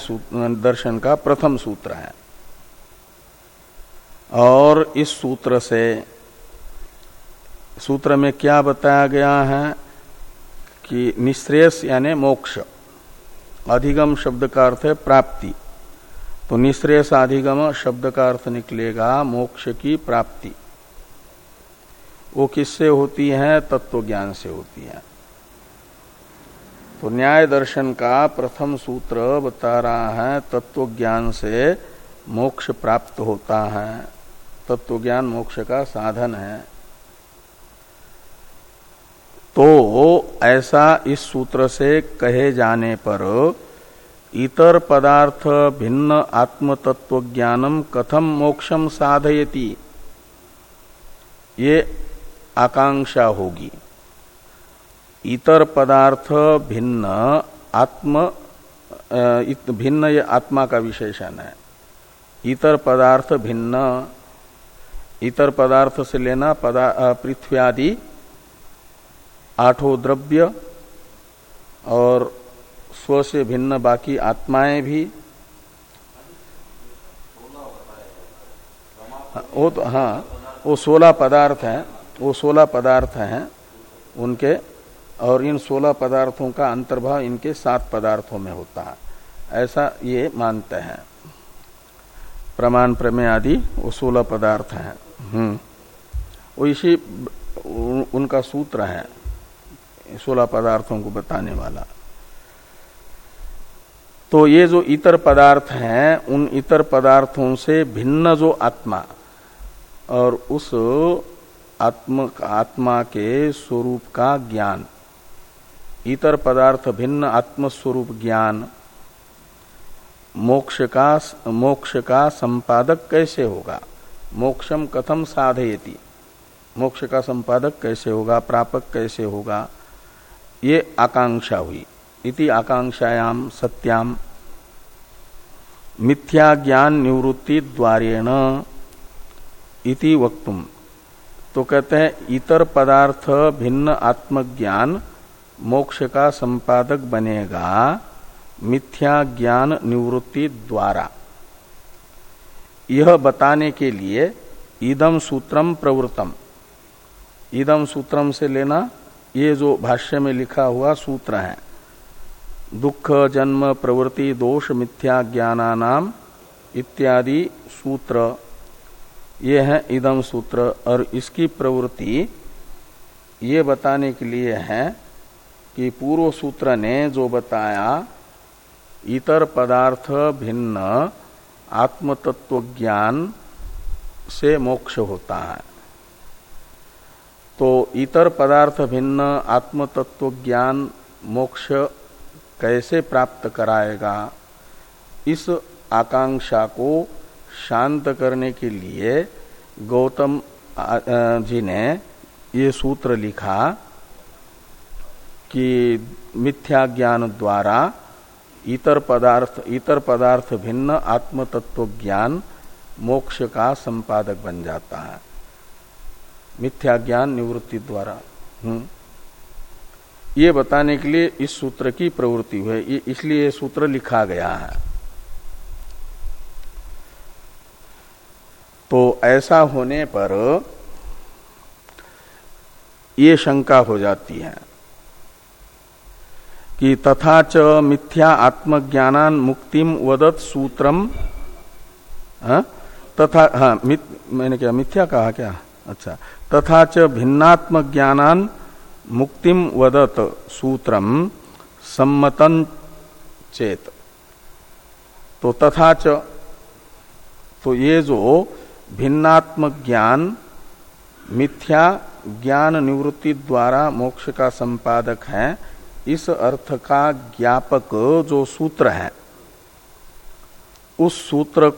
दर्शन का प्रथम सूत्र है। और इस सूत्र से, सूत्र में क्या बताया गया है कि निश्रेयस यानी मोक्ष, अधिगम शब्द का अर्थ है प्राप्ति। तो निश्रेयस अधिगम शब्द का अर्थ निकलेगा, मोक्ष की प्राप्ति। वो किससे होती है? तत्व ज्ञान से होती है। तो न्याय दर्शन का प्रथम सूत्र बता रहा है तत्व ज्ञान से मोक्ष प्राप्त होता है। तत्व ज्ञान मोक्ष का साधन है। तो ऐसा इस सूत्र से कहे जाने पर इतर पदार्थ भिन्न आत्म तत्व ज्ञानम कथम मोक्षम साधयति? ये आकांक्षा होगी। इतर पदार्थ भिन्न आत्म भिन्न ये आत्मा का विशेषण है। इतर पदार्थ भिन्न, इतर पदार्थ से लेना पृथ्वी आदि, आठों द्रव्य और स्व से भिन्न बाकी आत्माएँ भी। वो तो हाँ वो सोलह पदार्थ हैं, वो सोलह पदार्थ हैं उनके, और इन सोलह पदार्थों का अंतर्भाव इनके सात पदार्थों में होता है। ऐसा ये मानते हैं। प्रमाण प्रमेय आदि, वो सोलह पदार्थ हैं। हम्म। वो इसी, उनका सूत्र है, सोलह पदार्थों को बताने वाला। तो ये जो इतर पदार्थ हैं, उन इतर पदार्थों से भिन्न जो आत्मा और उस आत्म, आत्मा के स्वरूप का ज्ञान। इतर पदार्थ भिन्न आत्म स्वरूप ज्ञान। मोक्ष का मोक्ष का संपादक कैसे होगा? मोक्षम कथम साधयति। मोक्ष का संपादक कैसे होगा? प्रापक कैसे होगा? ये आकांक्षा हुई। इति आकांक्षायाम सत्याम मिथ्या ज्ञान निवृत्ति द्वारेण इति वक्तुम तो कहते हैं, इतर पदार्थ भिन्न आत्मज्ञान मोक्ष का संपादक बनेगा मिथ्या ज्ञान निवृत्ति द्वारा यह बताने के लिए इदम सूत्रम प्रवृतम इदम सूत्रम से लेना, ये जो भाष्य में लिखा हुआ सूत्र है। दुख, जन्म, प्रवृत्ति, दोष, मिथ्या ज्ञानानाम इत्यादि सूत्र। ये है इदम सूत्र। और इसकी प्रवृत्ति ये बताने के लिए है कि पूर्व सूत्र ने जो बताया, इतर पदार्थ भिन्न, आत्मतत्व ज्ञान से मोक्ष होता है। तो इतर पदार्थ भिन्न आत्म तत्व ज्ञान, मोक्ष कैसे प्राप्त कराएगा? इस आकांक्षा को शांत करने के लिए गौतम जी ने ये सूत्र लिखा कि मिथ्या ज्ञान द्वारा इतर पदार्थ इतर पदार्थ भिन्न आत्म तत्व ज्ञान मोक्ष का संपादक बन जाता है। मिथ्या ज्ञान निवृत्ति द्वारा हम्म। ये बताने के लिए इस सूत्र की प्रवृत्ति हुई इसलिए ये सूत्र लिखा गया है। तो ऐसा होने पर ये शंका हो जाती है कि तथा च मिथ्या आत्मज्ञानान मुक्तिम वदत सूत्रम, हा? तथा हाँ मैंने क्या, मिथ्या कहा क्या? अच्छा तथा च भिन्नात्म मुक्तिम वदत सूत्रम सम्मतन चेत। तो तथा च तो ये जो भिन्नात्म ज्ञान मिथ्या ज्ञान निवृत्ति द्वारा मोक्ष का संपादक है, इस अर्थ का ज्ञापक जो सूत्र है, उस सूत्र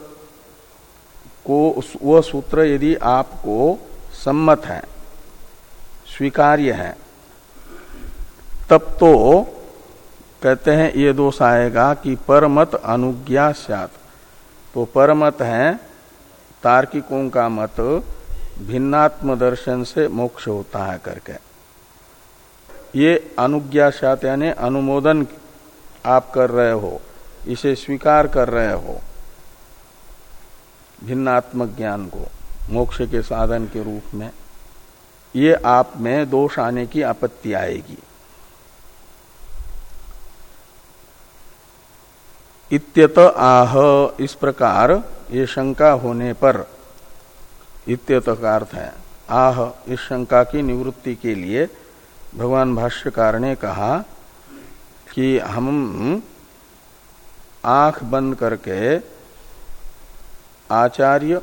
को वह सूत्र यदि आपको सम्मत है, स्वीकार्य है तब तो कहते हैं, ये दोष आएगा कि परमत अनुज्ञा सात तो परमत है, तार्किकों का मत भिन्नात्म दर्शन से मोक्ष होता है करके। ये अनुज्ञा सात यानी अनुमोदन आप कर रहे हो, इसे स्वीकार कर रहे हो भिन्नात्मक ज्ञान को, मोक्ष के साधन के रूप में। ये आप में दोष आने की आपत्ति आएगी। इत्यत आह, इस प्रकार ये शंका होने पर, इत्यत का अर्थ है, आह, इस शंका की निवृत्ति के लिए भगवान भाष्यकार ने कहा कि हम आँख बंद करके आचार्य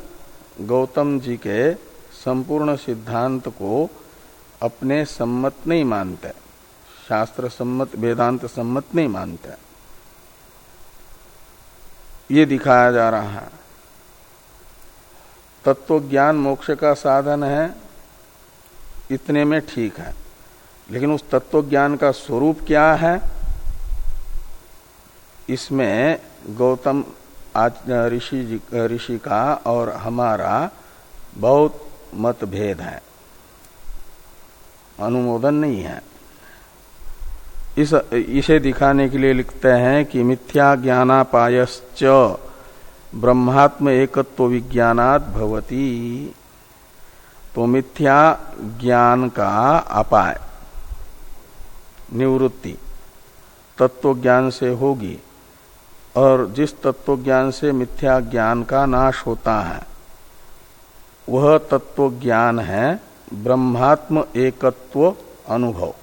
गौतम जी के संपूर्ण सिद्धांत को अपने सम्मत नहीं मानते, शास्त्र सम्मत, वेदांत सम्मत नहीं मानते। ये दिखाया जा रहा है। तत्व ज्ञान मोक्ष का साधन है, इतने में ठीक है। लेकिन उस तत्व ज्ञान का स्वरूप क्या है? इसमें गौतम ऋषि ऋषि का और हमारा बहुत मतभेद है। अनुमोदन नहीं है। इस, इसे दिखाने के लिए लिखते हैं कि मिथ्या ज्ञानापायश्च ब्रह्मात्म एकत्व विज्ञानात भवती। तो मिथ्या ज्ञान का अपाय, निवृत्ति तत्व ज्ञान से होगी और जिस तत्व ज्ञान से मिथ्या ज्ञान का नाश होता है, वह तत्व ज्ञान है ब्रह्मात्म एकत्व अनुभव।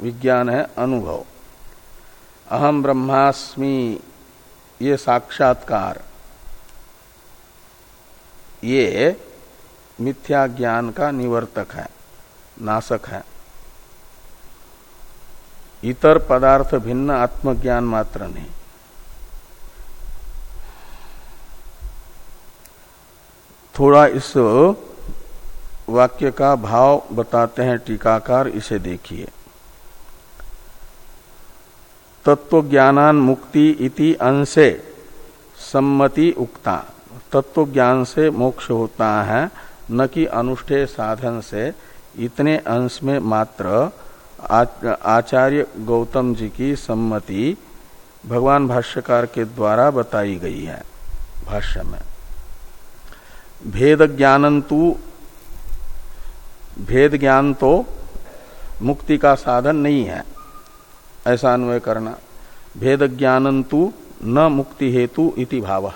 विज्ञान है अनुभव। अहम ब्रह्मास्मि, ये साक्षात्कार। ये मिथ्या ज्ञान का निवर्तक है, नाशक है। इतर पदार्थ भिन्न, आत्मज्ञान मात्र नहीं। थोड़ा इस वाक्य का भाव बताते हैं टीकाकार, इसे देखिए। तत्व ज्ञानान मुक्ति इति अंशे सम्मति उक्ता। तत्व ज्ञान से मोक्ष होता है, न कि अनुष्ठेय साधन से। इतने अंश में मात्र आचार्य गौतम जी की सम्मति भगवान भाष्यकार के द्वारा बताई गई है भाष्य में। भेद ज्ञानंतु भेद ज्ञान तो मुक्ति का साधन नहीं है। ऐसा अन्वय करना। भेद ज्ञानंतु न मुक्ति हेतु इति भाव।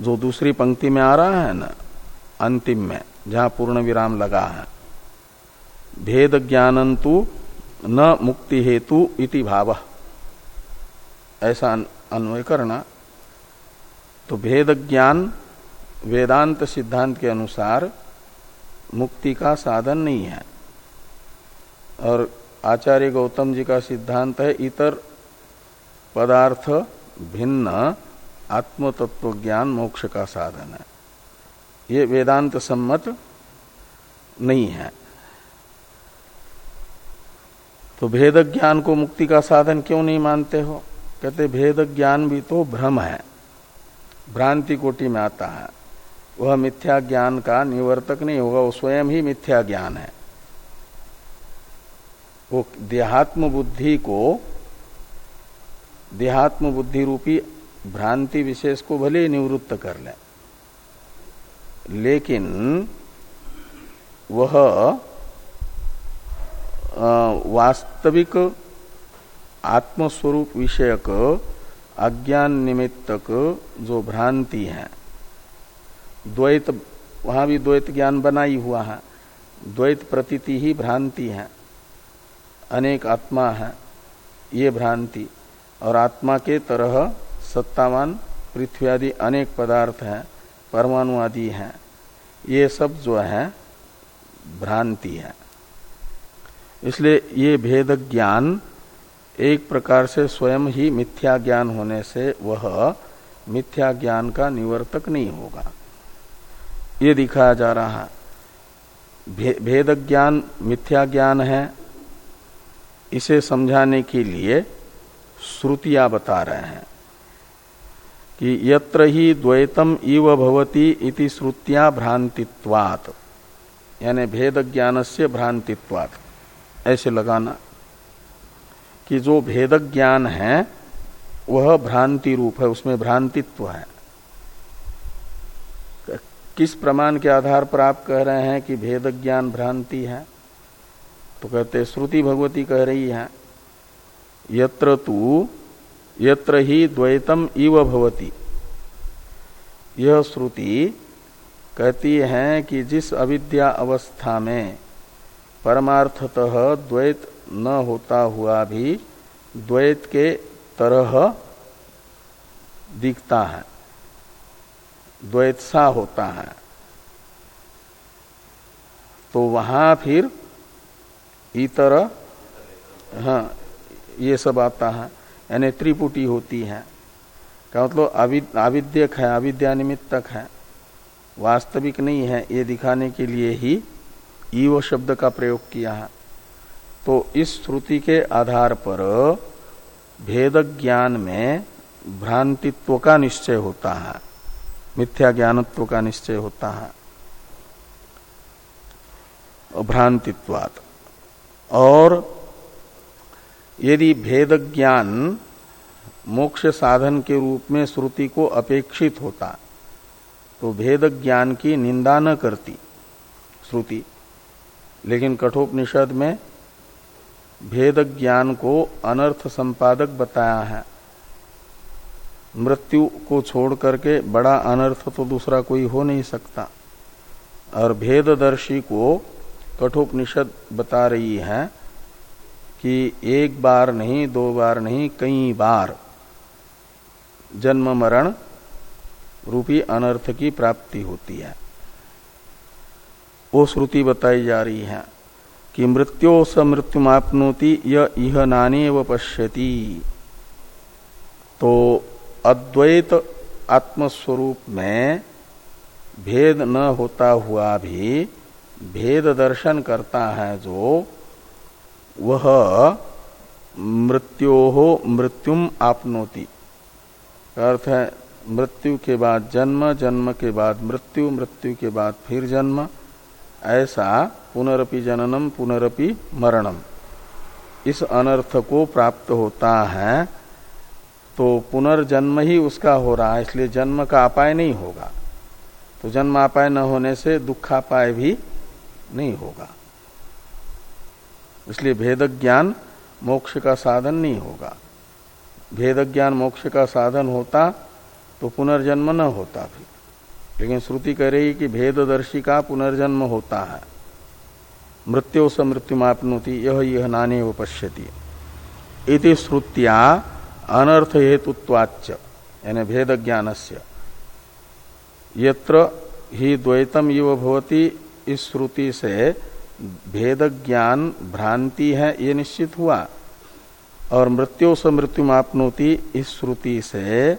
जो दूसरी पंक्ति में आ रहा है ना, अंतिम में, जहाँ पूर्ण विराम लगा है। भेद ज्ञानंतु न मुक्ति हेतु इति भाव। ऐसा अन्वय करना। तो भेद ज्ञान वेदांत सिद्धांत के अनुसार मुक्ति का साधन नहीं है। और आचार्य गौतम जी का सिद्धांत है, इतर पदार्थ भिन्न आत्म तत्व ज्ञान मोक्ष का साधन है। ये वेदांत सम्मत नहीं है। तो भेद ज्ञान को मुक्ति का साधन क्यों नहीं मानते हो? कहते, भेद ज्ञान भी तो भ्रम है। भ्रांति कोटि में आता है। वह मिथ्या ज्ञान का निवर्तक नहीं होगा, वो स्वयं ही मिथ्या ज्ञान है। वो देहात्म बुद्धि को देहात्म बुद्धि रूपी भ्रांति विशेष को भले ही निवृत्त कर ले। लेकिन वह वास्तविक आत्मस्वरूप विषयक अज्ञान निमित्तक जो भ्रांति है, द्वैत, वहाँ भी द्वैत ज्ञान बनाई हुआ है, द्वैत प्रतीति ही भ्रांति है। अनेक आत्मा है। ये भ्रांति और आत्मा के तरह सत्तावान पृथ्वी आदि अनेक पदार्थ हैं परमाणु आदि हैं। ये सब जो है भ्रांति है। इसलिए ये भेद ज्ञान एक प्रकार से स्वयं ही मिथ्या ज्ञान होने से वह मिथ्या ज्ञान का निवर्तक नहीं होगा। ये दिखाया जा रहा है। भे, भेद ज्ञान मिथ्या ज्ञान है इसे समझाने के लिए श्रुतियाँ बता रहे हैं कि यत्र ही द्वैतम इव भवती इति श्रुतियाँ भ्रांतित्वात। यानी भेद ज्ञान से भ्रांतित्वात। ऐसे लगाना कि जो भेद ज्ञान है, वह भ्रांति रूप है, उसमें भ्रांतित्व है। किस प्रमाण के आधार पर आप कह रहे हैं कि भेद ज्ञान भ्रांति है? तो कहते श्रुति भगवती कह रही है, यत्र तू, यत्र ही द्वैतम इव भवती। यह श्रुति कहती है कि जिस अविद्या अवस्था में परमार्थतः द्वैत न होता हुआ भी द्वैत के तरह दिखता है द्वैत सा होता है तो वहाँ फिर इतर हाँ ये सब आता है। यानी त्रिपुटी होती है। क्या मतलब आविद्यक है अविद्या निमित्तक है। वास्तविक नहीं है, ये दिखाने के लिए ही ईव शब्द का प्रयोग किया है। तो इस श्रुति के आधार पर भेद ज्ञान में भ्रांतित्व का निश्चय होता है। मिथ्या ज्ञानत्व का निश्चय होता है। भ्रांतित्वात और यदि भेद ज्ञान मोक्ष साधन के रूप में श्रुति को अपेक्षित होता तो भेद ज्ञान की निंदा न करती श्रुति। लेकिन कठोपनिषद में भेद ज्ञान को अनर्थ संपादक बताया है। मृत्यु को छोड़ करके बड़ा अनर्थ तो दूसरा कोई हो नहीं सकता। और भेददर्शी को कठोपनिषद बता रही है कि एक बार नहीं, दो बार नहीं, कई बार जन्म मरण रूपी अनर्थ की प्राप्ति होती है। वो श्रुति बताई जा रही है कि मृत्यो स मृत्यु मापनोति यह नाने व पश्यति। तो अद्वैत आत्मस्वरूप में भेद न होता हुआ भी भेद दर्शन करता है जो, वह मृत्यो हो मृत्युम आपनोति। अर्थ है, मृत्यु के बाद जन्म जन्म के बाद मृत्यु मृत्यु के बाद फिर जन्म, ऐसा पुनरपि जननम, पुनरपि मरणम। इस अनर्थ को प्राप्त होता है तो पुनर्जन्म ही उसका हो रहा है, इसलिए जन्म का अपाय नहीं होगा। तो जन्म अपाय न होने से दुखापाय भी नहीं होगा। इसलिए भेद ज्ञान मोक्ष का साधन नहीं होगा। भेद ज्ञान मोक्ष का साधन होता तो पुनर्जन्म न होता फिर लेकिन श्रुति कह रही कि भेददर्शी का पुनर्जन्म होता है। मृत्यु से मृत्यु मापनोति यह यह नाने वो पश्यति इति श्रुतिया अनर्थ हेतुत्वाच यानी भेद ज्ञान से यत्र ही द्वैतम युव भवती इस श्रुति से भेद ज्ञान भ्रांति है, ये निश्चित हुआ। और मृत्यु से मृत्यु मापनोति इस श्रुति से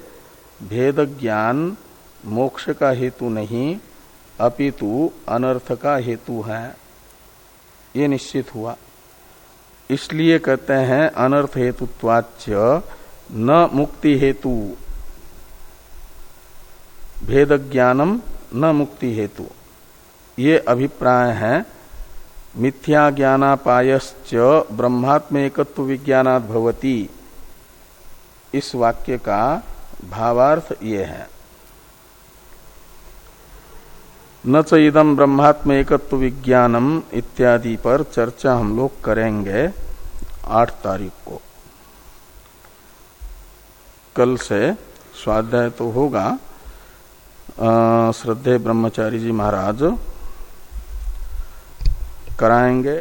भेद ज्ञान मोक्ष का हेतु नहीं, अपितु अनर्थ का हेतु है। ये निश्चित हुआ। इसलिए कहते हैं, अनर्थ हेतुत्वाच्य न मुक्ति हेतु। भेद ज्ञानम न मुक्ति हेतु। ये अभिप्राय है। मिथ्या ज्ञानापायश्च ब्रह्मात्म एकत्व विज्ञानात भवती। इस वाक्य का भावार्थ ये है। न च इदम ब्रह्मात्म विज्ञानम इत्यादि पर चर्चा हम लोग करेंगे आठ तारीख को। कल से स्वाध्याय तो होगा। श्रद्धे ब्रह्मचारी जी महाराज कराएँगे।